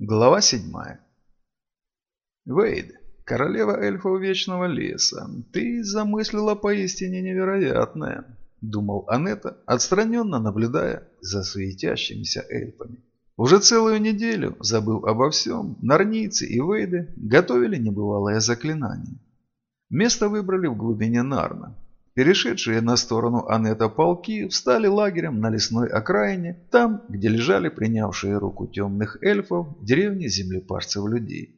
Глава 7. Вейд, королева эльфов Вечного Леса, ты замыслила поистине невероятное, думал Анетта, отстраненно наблюдая за суетящимися эльфами. Уже целую неделю, забыв обо всем, нарницы и Вейды готовили небывалое заклинание. Место выбрали в глубине Нарна, Перешедшие на сторону Анета полки встали лагерем на лесной окраине, там, где лежали принявшие руку темных эльфов деревни землепарцев-людей.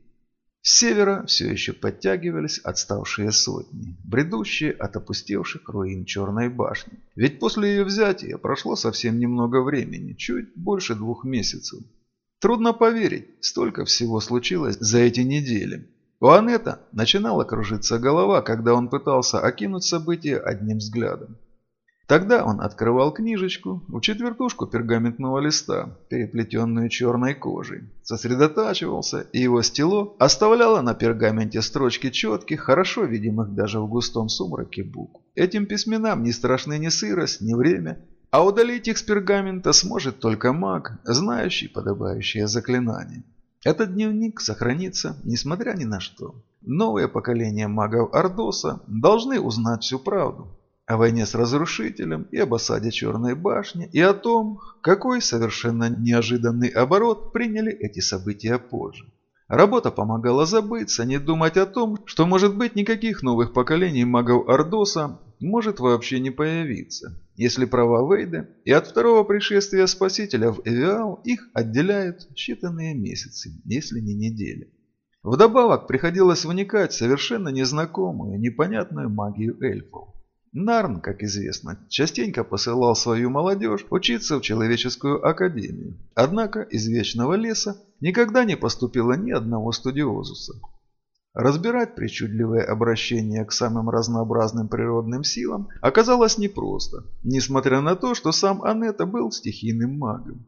С севера все еще подтягивались отставшие сотни, бредущие от опустевших руин Черной башни. Ведь после ее взятия прошло совсем немного времени, чуть больше двух месяцев. Трудно поверить, столько всего случилось за эти недели. У Анетта начинала кружиться голова, когда он пытался окинуть события одним взглядом. Тогда он открывал книжечку, у четвертушку пергаментного листа, переплетенную черной кожей, сосредотачивался, и его стело оставляло на пергаменте строчки четких, хорошо видимых даже в густом сумраке букв. Этим письменам не страшны ни сырость, ни время, а удалить их с пергамента сможет только маг, знающий подобающее заклинание. Этот дневник сохранится, несмотря ни на что. Новое поколение магов Ордоса должны узнать всю правду о войне с Разрушителем и об осаде Черной башни, и о том, какой совершенно неожиданный оборот приняли эти события позже. Работа помогала забыться, не думать о том, что может быть никаких новых поколений магов Ордоса может вообще не появиться, если права Вейда и от второго пришествия Спасителя в Эвиал их отделяют считанные месяцы, если не недели. Вдобавок приходилось вникать в совершенно незнакомую, непонятную магию эльфов. Нарн, как известно, частенько посылал свою молодежь учиться в человеческую академию. Однако из Вечного Леса никогда не поступило ни одного студиозуса. Разбирать причудливое обращение к самым разнообразным природным силам оказалось непросто, несмотря на то, что сам Анетта был стихийным магом.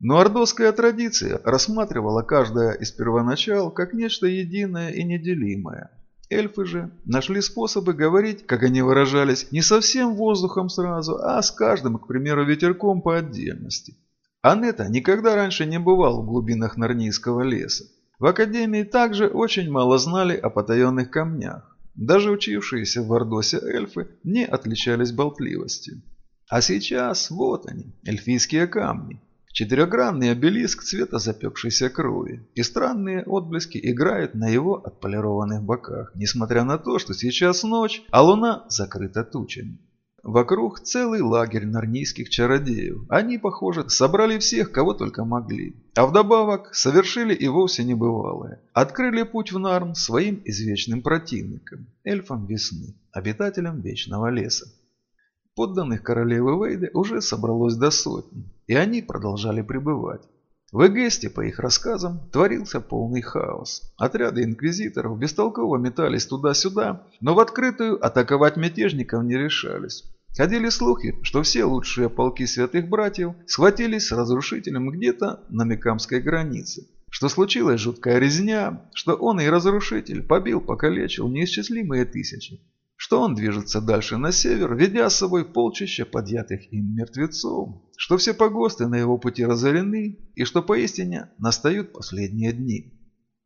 Но ордосская традиция рассматривала каждое из первоначал как нечто единое и неделимое, Эльфы же нашли способы говорить, как они выражались, не совсем воздухом сразу, а с каждым, к примеру, ветерком по отдельности. Анетта никогда раньше не бывал в глубинах Нарнийского леса. В академии также очень мало знали о потаенных камнях. Даже учившиеся в Ордосе эльфы не отличались болтливостью. А сейчас вот они, эльфийские камни. Четырехгранный обелиск цвета запекшейся крови, и странные отблески играют на его отполированных боках, несмотря на то, что сейчас ночь, а луна закрыта тучами. Вокруг целый лагерь нарнийских чародеев. Они, похоже, собрали всех, кого только могли. А вдобавок совершили и вовсе небывалое. Открыли путь в Нарн своим извечным противникам, эльфам весны, обитателям Вечного леса. Подданных королевы Вейды уже собралось до сотни, и они продолжали пребывать. В Эгесте, по их рассказам, творился полный хаос. Отряды инквизиторов бестолково метались туда-сюда, но в открытую атаковать мятежников не решались. Ходили слухи, что все лучшие полки святых братьев схватились с разрушителем где-то на Мекамской границе. Что случилась жуткая резня, что он и разрушитель побил, покалечил неисчислимые тысячи что он движется дальше на север, ведя с собой полчища подъятых им мертвецов, что все погосты на его пути разорены и что поистине настают последние дни.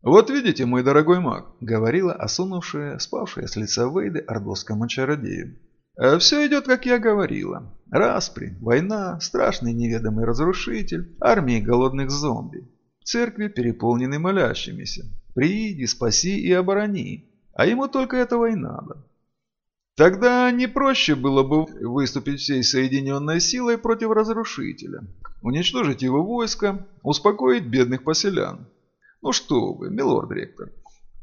«Вот видите, мой дорогой маг», — говорила осунувшая, спавшая с лица Вейды ордосскому чародею. «Э, «Все идет, как я говорила. Распри, война, страшный неведомый разрушитель, армии голодных зомби. Церкви переполнены молящимися. Прииди, спаси и оборони. А ему только этого и надо. Тогда не проще было бы выступить всей соединенной силой против разрушителя, уничтожить его войско, успокоить бедных поселян. Ну что вы, милорд-ректор,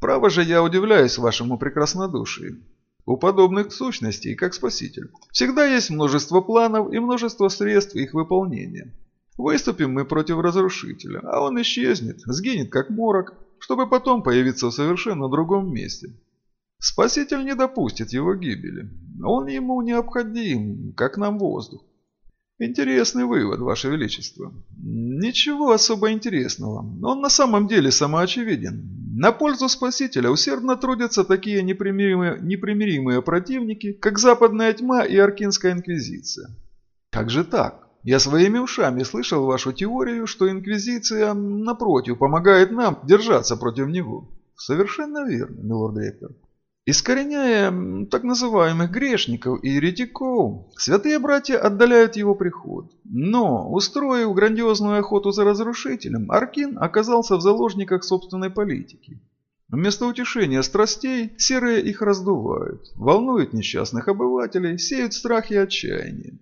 право же я удивляюсь вашему прекраснодушию. У подобных сущностей, как спаситель, всегда есть множество планов и множество средств их выполнения. Выступим мы против разрушителя, а он исчезнет, сгинет как морок, чтобы потом появиться в совершенно другом месте. Спаситель не допустит его гибели. Он ему необходим, как нам воздух. Интересный вывод, Ваше Величество. Ничего особо интересного. Он на самом деле самоочевиден. На пользу Спасителя усердно трудятся такие непримиримые, непримиримые противники, как Западная Тьма и Аркинская Инквизиция. Как же так? Я своими ушами слышал вашу теорию, что Инквизиция, напротив, помогает нам держаться против него. Совершенно верно, милорд-ректор. Искореняя так называемых грешников и еретиков, святые братья отдаляют его приход. Но, устроив грандиозную охоту за разрушителем, Аркин оказался в заложниках собственной политики. Вместо утешения страстей серые их раздувают, волнуют несчастных обывателей, сеют страх и отчаяние.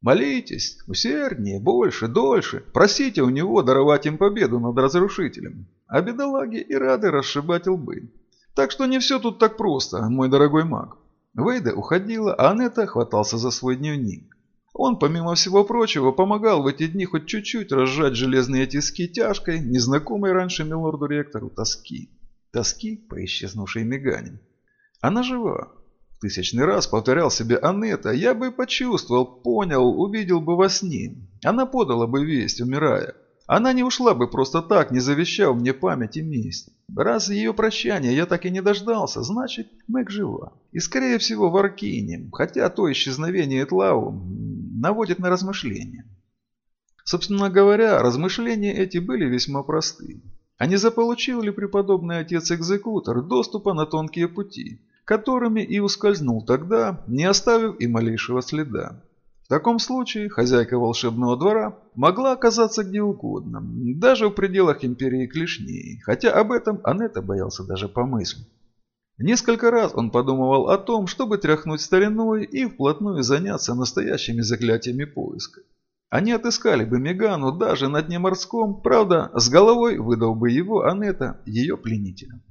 Молитесь, усерднее, больше, дольше, просите у него даровать им победу над разрушителем. А бедолаги и рады расшибать лбы. Так что не все тут так просто, мой дорогой маг. Вейда уходила, а Анетта хватался за свой дневник. Он, помимо всего прочего, помогал в эти дни хоть чуть-чуть разжать железные тиски тяжкой, незнакомой раньше милорду-ректору тоски. Тоски по исчезнувшей Мегане. Она жива. В тысячный раз повторял себе Анетта, я бы почувствовал, понял, увидел бы во сне. Она подала бы весть, умирая. Она не ушла бы просто так, не завещав мне память и месть. Раз ее прощания я так и не дождался, значит, Мэг жива. И скорее всего в Аркине, хотя то исчезновение Этлау наводит на размышления. Собственно говоря, размышления эти были весьма просты. А не заполучил ли преподобный отец-экзекутор доступа на тонкие пути, которыми и ускользнул тогда, не оставив и малейшего следа? В таком случае хозяйка волшебного двора могла оказаться где угодно, даже в пределах империи Клешней, хотя об этом Анетта боялся даже помыслить. Несколько раз он подумывал о том, чтобы тряхнуть стариной и вплотную заняться настоящими заклятиями поиска. Они отыскали бы Мегану даже на дне морском, правда, с головой выдал бы его Анетта ее пленителем.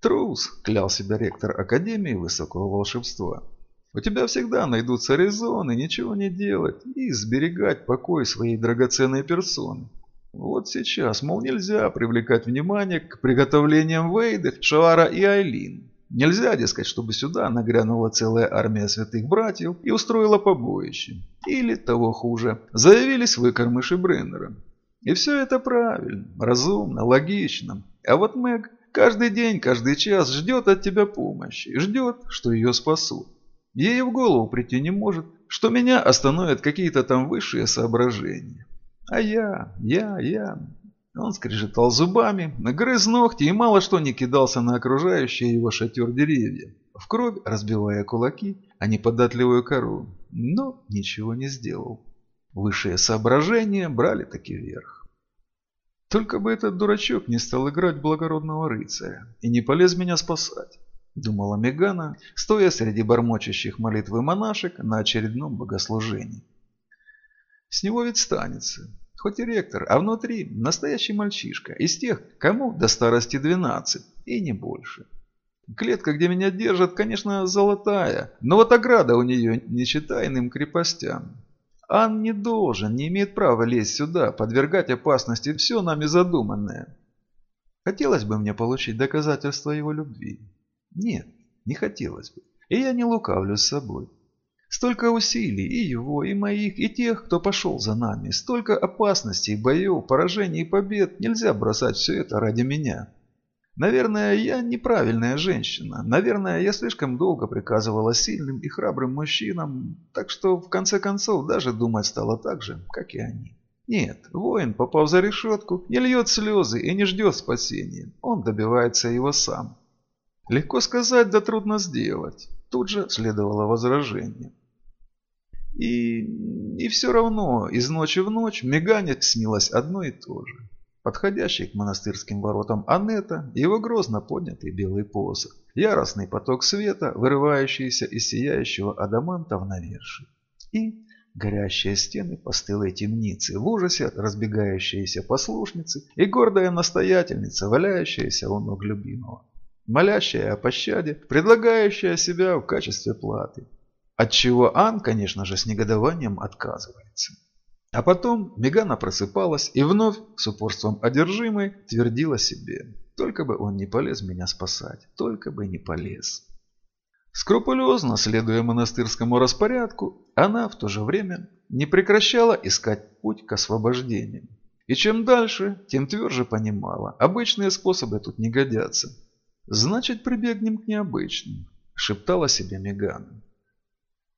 «Трус!» – клял себя ректор Академии Высокого Волшебства. У тебя всегда найдутся резоны ничего не делать и сберегать покой своей драгоценной персоны. Вот сейчас, мол, нельзя привлекать внимание к приготовлениям Вейдов, Шавара и Айлин. Нельзя, дескать, чтобы сюда нагрянула целая армия святых братьев и устроила побоище. Или, того хуже, заявились выкормыши Бреннера. И все это правильно, разумно, логично. А вот Мэг каждый день, каждый час ждет от тебя помощи, ждет, что ее спасут. Ей в голову прийти не может, что меня остановят какие-то там высшие соображения. А я, я, я... Он скрежетал зубами, грыз ногти и мало что не кидался на окружающие его шатер деревья, в кровь разбивая кулаки, а неподатливую кору, но ничего не сделал. Высшие соображения брали таки верх. Только бы этот дурачок не стал играть благородного рыцаря и не полез меня спасать. – думала Мегана, стоя среди бормочущих молитвы монашек на очередном богослужении. С него ведь станется. Хоть и ректор, а внутри настоящий мальчишка, из тех, кому до старости 12, и не больше. Клетка, где меня держат, конечно, золотая, но вот ограда у нее не считай крепостям. Ан не должен, не имеет права лезть сюда, подвергать опасности все нами задуманное. Хотелось бы мне получить доказательства его любви. Нет, не хотелось бы. И я не лукавлю с собой. Столько усилий и его, и моих, и тех, кто пошел за нами. Столько опасностей, боев, поражений и побед. Нельзя бросать все это ради меня. Наверное, я неправильная женщина. Наверное, я слишком долго приказывала сильным и храбрым мужчинам. Так что, в конце концов, даже думать стало так же, как и они. Нет, воин, попав за решетку, не льет слезы и не ждет спасения. Он добивается его сам. Легко сказать, да трудно сделать. Тут же следовало возражение. И, и все равно из ночи в ночь Мегане снилось одно и то же. Подходящий к монастырским воротам Анетта, его грозно поднятый белый посох, яростный поток света, вырывающийся из сияющего адаманта в навершие. И горящие стены постылой темницы, в ужасе разбегающиеся послушницы и гордая настоятельница, валяющаяся у ног любимого молящая о пощаде, предлагающая себя в качестве платы. Отчего Ан, конечно же, с негодованием отказывается. А потом Мегана просыпалась и вновь, с упорством одержимой, твердила себе. Только бы он не полез меня спасать, только бы не полез. Скрупулезно следуя монастырскому распорядку, она в то же время не прекращала искать путь к освобождению. И чем дальше, тем тверже понимала, обычные способы тут не годятся. «Значит, прибегнем к необычным», – шептала себе Мегана.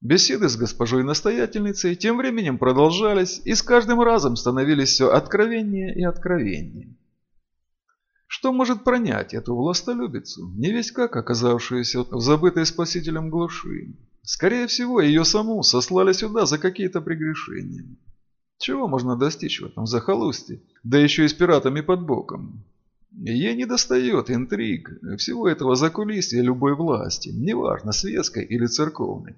Беседы с госпожой-настоятельницей тем временем продолжались и с каждым разом становились все откровеннее и откровеннее. Что может пронять эту властолюбицу, не весь как оказавшуюся в забытой спасителем глуши? Скорее всего, ее саму сослали сюда за какие-то прегрешения. Чего можно достичь в этом захолустье, да еще и с пиратами под боком? Ей не достает интриг, всего этого закулисья любой власти, неважно, светской или церковной.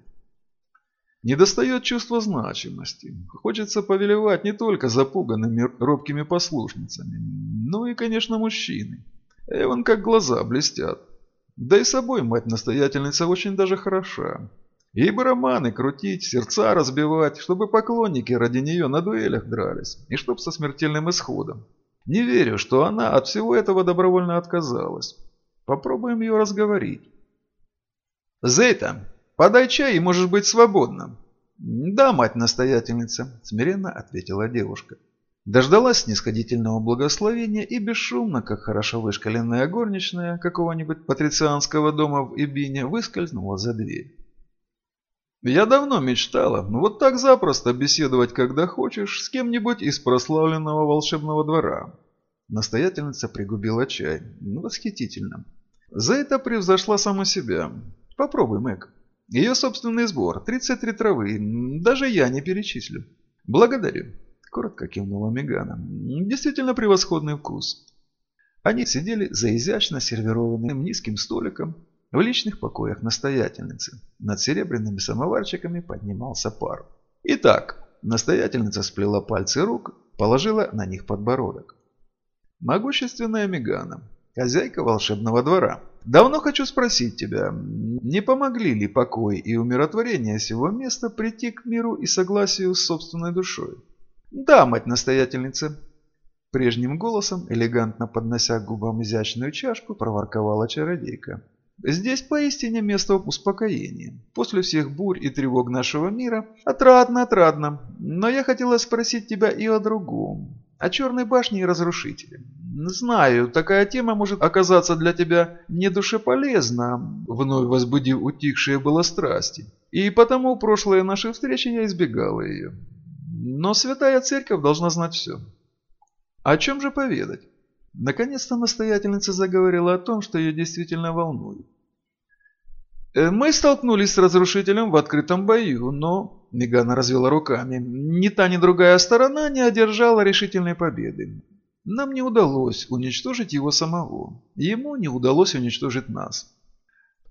Недостает чувства значимости. Хочется повелевать не только запуганными робкими послушницами, но и, конечно, мужчиной. Эван как глаза блестят. Да и собой мать-настоятельница очень даже хороша. Ей бы романы крутить, сердца разбивать, чтобы поклонники ради нее на дуэлях дрались, и чтоб со смертельным исходом. Не верю, что она от всего этого добровольно отказалась. Попробуем ее разговорить. «Зейта, Подай чай и можешь быть свободна». «Да, мать-настоятельница», – смиренно ответила девушка. Дождалась снисходительного благословения и бесшумно, как хорошо вышкаленная горничная какого-нибудь патрицианского дома в Ибине, выскользнула за дверь. Я давно мечтала, вот так запросто беседовать, когда хочешь, с кем-нибудь из прославленного волшебного двора. Настоятельница пригубила чай. Восхитительно. За это превзошла сама себя. Попробуй, Мэг. Ее собственный сбор, 33 травы, даже я не перечислю. Благодарю. Коротко кивнула Мегана. Действительно превосходный вкус. Они сидели за изящно сервированным низким столиком в личных покоях настоятельницы. Над серебряными самоварчиками поднимался пар. Итак, настоятельница сплела пальцы рук, положила на них подбородок. Могущественная Мегана, хозяйка волшебного двора. Давно хочу спросить тебя, не помогли ли покой и умиротворение сего места прийти к миру и согласию с собственной душой? Да, мать-настоятельница. Прежним голосом, элегантно поднося к губам изящную чашку, проворковала чародейка. Здесь поистине место успокоения. После всех бурь и тревог нашего мира отрадно, отрадно. Но я хотела спросить тебя и о другом. О Черной башне и Разрушителе. Знаю, такая тема может оказаться для тебя недушеполезна, вновь возбудив утихшие было страсти. И потому прошлые наши встречи я избегала ее. Но Святая Церковь должна знать все. О чем же поведать? Наконец-то настоятельница заговорила о том, что ее действительно волнует. Э, «Мы столкнулись с разрушителем в открытом бою, но...» Мегана развела руками. «Ни та, ни другая сторона не одержала решительной победы. Нам не удалось уничтожить его самого. Ему не удалось уничтожить нас.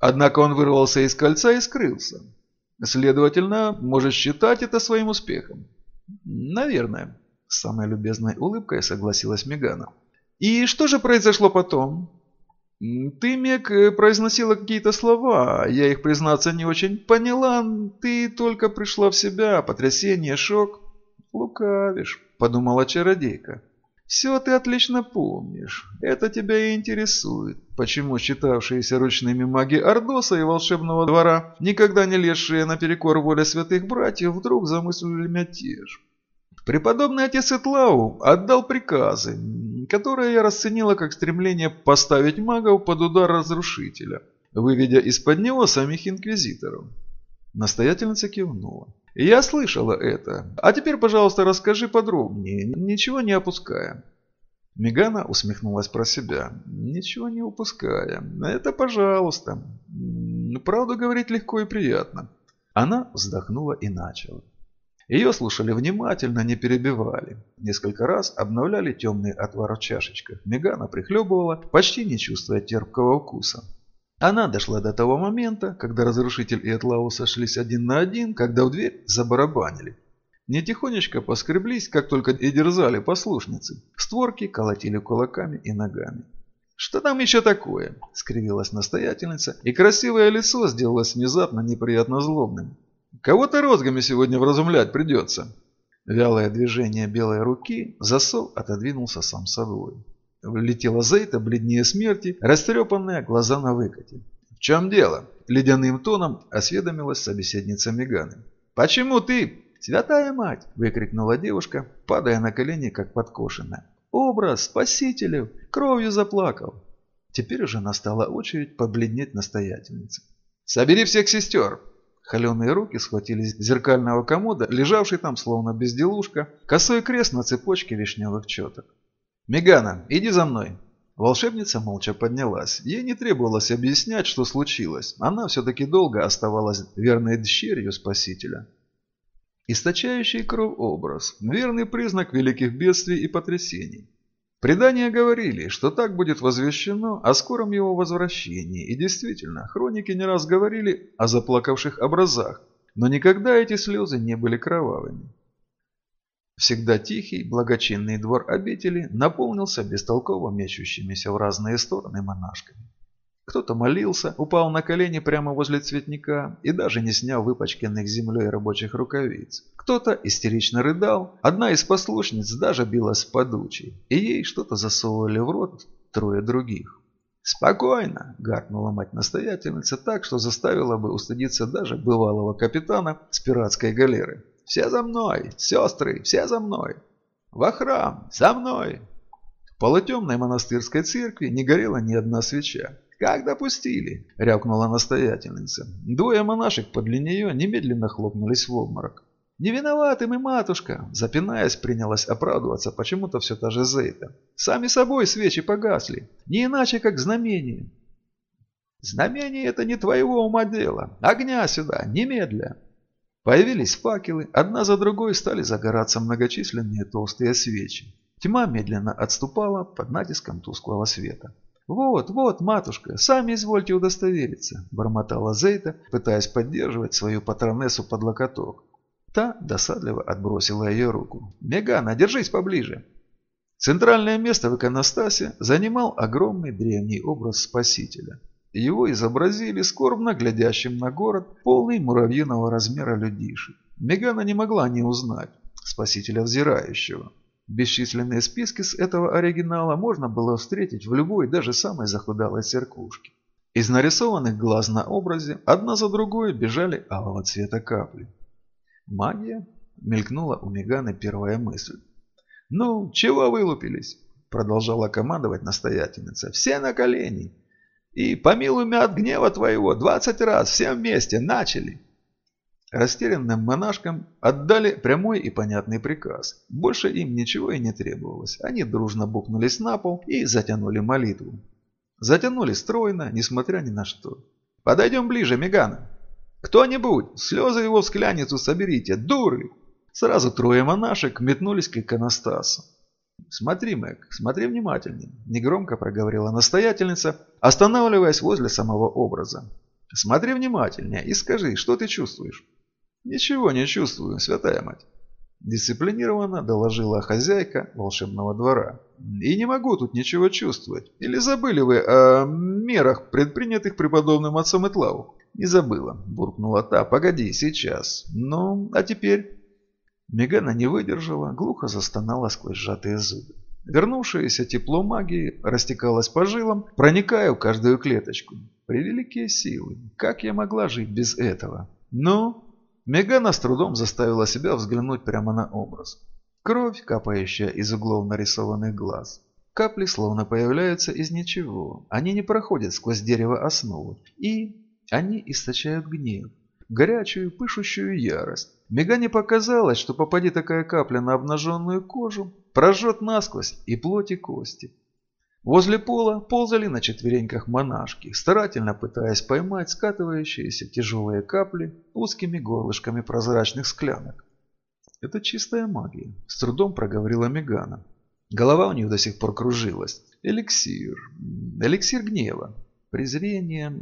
Однако он вырвался из кольца и скрылся. Следовательно, может считать это своим успехом. Наверное, с самой любезной улыбкой согласилась Мегана. И что же произошло потом? Ты, Мег, произносила какие-то слова, я их, признаться, не очень поняла. Ты только пришла в себя, потрясение, шок. Лукавишь, подумала чародейка. Все ты отлично помнишь. Это тебя и интересует. Почему считавшиеся ручными маги Ордоса и волшебного двора, никогда не лезшие наперекор воле святых братьев, вдруг замыслили мятеж? Преподобный отец Итлау отдал приказы, которые я расценила как стремление поставить магов под удар разрушителя, выведя из-под него самих инквизиторов. Настоятельница кивнула. «Я слышала это. А теперь, пожалуйста, расскажи подробнее, ничего не опуская». Мегана усмехнулась про себя. «Ничего не упуская. Это пожалуйста. Правду говорить легко и приятно». Она вздохнула и начала. Ее слушали внимательно, не перебивали. Несколько раз обновляли темный отвар в чашечках. Мегана прихлебывала, почти не чувствуя терпкого вкуса. Она дошла до того момента, когда разрушитель и Атлау сошлись один на один, когда в дверь забарабанили. Не тихонечко поскреблись, как только и дерзали послушницы. Створки колотили кулаками и ногами. «Что там еще такое?» – скривилась настоятельница, и красивое лицо сделалось внезапно неприятно злобным. Кого-то розгами сегодня вразумлять придется. Вялое движение белой руки, засов отодвинулся сам собой. Влетела Зейта, бледнее смерти, растрепанная, глаза на выкате. «В чем дело?» – ледяным тоном осведомилась собеседница Меганы. «Почему ты?» «Святая мать!» – выкрикнула девушка, падая на колени, как подкошенная. «Образ спасителю! Кровью заплакал!» Теперь уже настала очередь побледнеть настоятельнице. «Собери всех сестер!» Холеные руки схватились зеркального комода, лежавший там словно безделушка, косой крест на цепочке вишневых четок. «Мегана, иди за мной!» Волшебница молча поднялась. Ей не требовалось объяснять, что случилось. Она все-таки долго оставалась верной дщерью Спасителя. Источающий кровь образ – верный признак великих бедствий и потрясений. Предания говорили, что так будет возвещено о скором его возвращении, и действительно, хроники не раз говорили о заплакавших образах, но никогда эти слезы не были кровавыми. Всегда тихий, благочинный двор обители наполнился бестолково мечущимися в разные стороны монашками. Кто-то молился, упал на колени прямо возле цветника и даже не снял выпачканных землей рабочих рукавиц. Кто-то истерично рыдал, одна из послушниц даже билась подучей, и ей что-то засовывали в рот трое других. «Спокойно!» – гаркнула мать-настоятельница так, что заставила бы устыдиться даже бывалого капитана с пиратской галеры. «Все за мной! Сестры, все за мной! Во храм! За мной!» В полутемной монастырской церкви не горела ни одна свеча. «Как допустили?» – рявкнула настоятельница. Двое монашек подле нее немедленно хлопнулись в обморок. «Не виноваты мы, матушка!» Запинаясь, принялась оправдываться почему-то все та же Зейта. «Сами собой свечи погасли. Не иначе, как знамение». «Знамение – это не твоего ума дело. Огня сюда, немедля!» Появились факелы, одна за другой стали загораться многочисленные толстые свечи. Тьма медленно отступала под натиском тусклого света. «Вот, вот, матушка, сами извольте удостовериться», – бормотала Зейта, пытаясь поддерживать свою патронессу под локоток. Та досадливо отбросила ее руку. «Мегана, держись поближе!» Центральное место в иконостасе занимал огромный древний образ Спасителя. Его изобразили скорбно глядящим на город, полный муравьиного размера людишек. Мегана не могла не узнать Спасителя взирающего. Бесчисленные списки с этого оригинала можно было встретить в любой, даже самой захудалой церквушке. Из нарисованных глаз на образе одна за другой бежали алого цвета капли. «Магия?» – мелькнула у Меганы первая мысль. «Ну, чего вылупились?» – продолжала командовать настоятельница. «Все на колени! И помилуй от гнева твоего двадцать раз, все вместе, начали!» Растерянным монашкам отдали прямой и понятный приказ. Больше им ничего и не требовалось. Они дружно бухнулись на пол и затянули молитву. Затянули стройно, несмотря ни на что. «Подойдем ближе, Мегана!» «Кто-нибудь, слезы его в скляницу соберите, дуры!» Сразу трое монашек метнулись к иконостасу. «Смотри, Мэг, смотри внимательнее», – негромко проговорила настоятельница, останавливаясь возле самого образа. «Смотри внимательнее и скажи, что ты чувствуешь?» «Ничего не чувствую, святая мать», – дисциплинированно доложила хозяйка волшебного двора. «И не могу тут ничего чувствовать. Или забыли вы о мерах, предпринятых преподобным отцом Итлау?» «Не забыла», – буркнула та. «Погоди, сейчас. Ну, а теперь?» Мегана не выдержала, глухо застонала сквозь сжатые зубы. Вернувшееся тепло магии растекалось по жилам, проникая в каждую клеточку. Превеликие силы. Как я могла жить без этого? Ну, Мегана с трудом заставила себя взглянуть прямо на образ. Кровь, капающая из углов нарисованных глаз. Капли словно появляются из ничего. Они не проходят сквозь дерево основы. И они источают гнев. Горячую, пышущую ярость. Мегане показалось, что попади такая капля на обнаженную кожу, прожжет насквозь и плоть и кости. Возле пола ползали на четвереньках монашки, старательно пытаясь поймать скатывающиеся тяжелые капли узкими горлышками прозрачных склянок. «Это чистая магия», – с трудом проговорила Мегана. Голова у нее до сих пор кружилась. «Эликсир. Эликсир гнева. Презрение.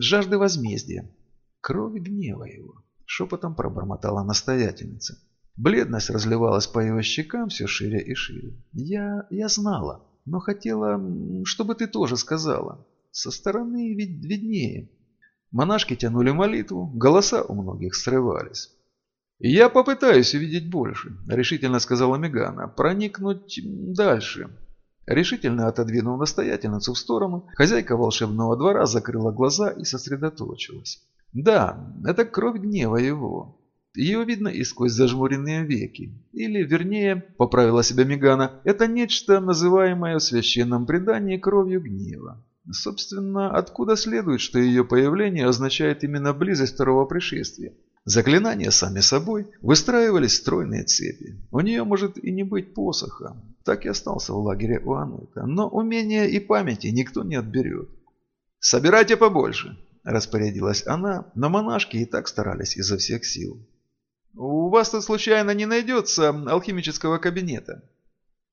Жажды возмездия. Крови гнева его», – шепотом пробормотала настоятельница. Бледность разливалась по его щекам все шире и шире. «Я... я знала» но хотела, чтобы ты тоже сказала. Со стороны ведь виднее. Монашки тянули молитву, голоса у многих срывались. «Я попытаюсь увидеть больше», – решительно сказала Мегана, – «проникнуть дальше». Решительно отодвинув настоятельницу в сторону, хозяйка волшебного двора закрыла глаза и сосредоточилась. «Да, это кровь гнева его. Ее видно и сквозь зажмуренные веки. Или, вернее, поправила себя Мегана, это нечто, называемое в священном предании кровью гнева. Собственно, откуда следует, что ее появление означает именно близость второго пришествия? Заклинания сами собой выстраивались стройные цепи. У нее может и не быть посоха. Так и остался в лагере у Анута. Но умения и памяти никто не отберет. «Собирайте побольше», – распорядилась она, но монашки и так старались изо всех сил. «У вас тут случайно не найдется алхимического кабинета?»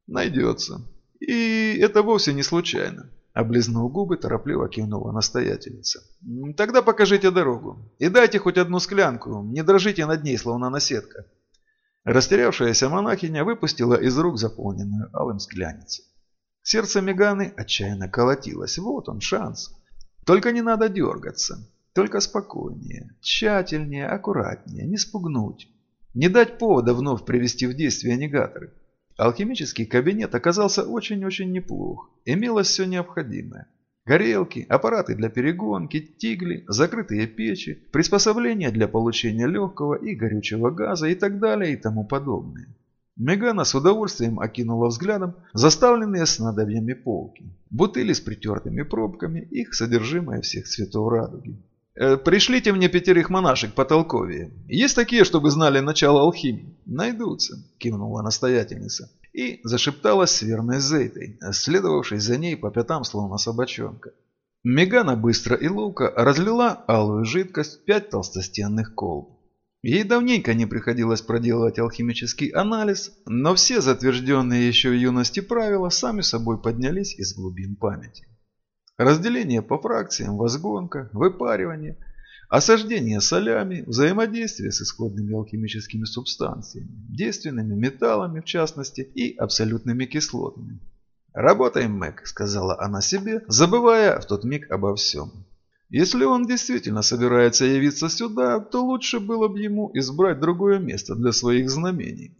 «Найдется. И это вовсе не случайно. Облизнув губы, торопливо кивнула настоятельница. «Тогда покажите дорогу. И дайте хоть одну склянку. Не дрожите над ней, словно наседка». Растерявшаяся монахиня выпустила из рук заполненную алым скляницу. Сердце Меганы отчаянно колотилось. Вот он, шанс. Только не надо дергаться. Только спокойнее, тщательнее, аккуратнее, не спугнуть. Не дать повода вновь привести в действие негаторы. Алхимический кабинет оказался очень-очень неплох. Имелось все необходимое. Горелки, аппараты для перегонки, тигли, закрытые печи, приспособления для получения легкого и горючего газа и так далее и тому подобное. Мегана с удовольствием окинула взглядом заставленные снадобьями полки, бутыли с притертыми пробками, их содержимое всех цветов радуги. «Э, «Пришлите мне пятерых монашек по толковее. Есть такие, чтобы знали начало алхимии?» «Найдутся», – кивнула настоятельница. И зашепталась с верной Зейтой, следовавшей за ней по пятам, словно собачонка. Мегана быстро и ловко разлила алую жидкость в пять толстостенных колб. Ей давненько не приходилось проделывать алхимический анализ, но все затвержденные еще в юности правила сами собой поднялись из глубин памяти. Разделение по фракциям, возгонка, выпаривание, осаждение солями, взаимодействие с исходными алхимическими субстанциями, действенными металлами в частности и абсолютными кислотами. «Работаем, Мэг», — сказала она себе, забывая в тот миг обо всем. Если он действительно собирается явиться сюда, то лучше было бы ему избрать другое место для своих знамений.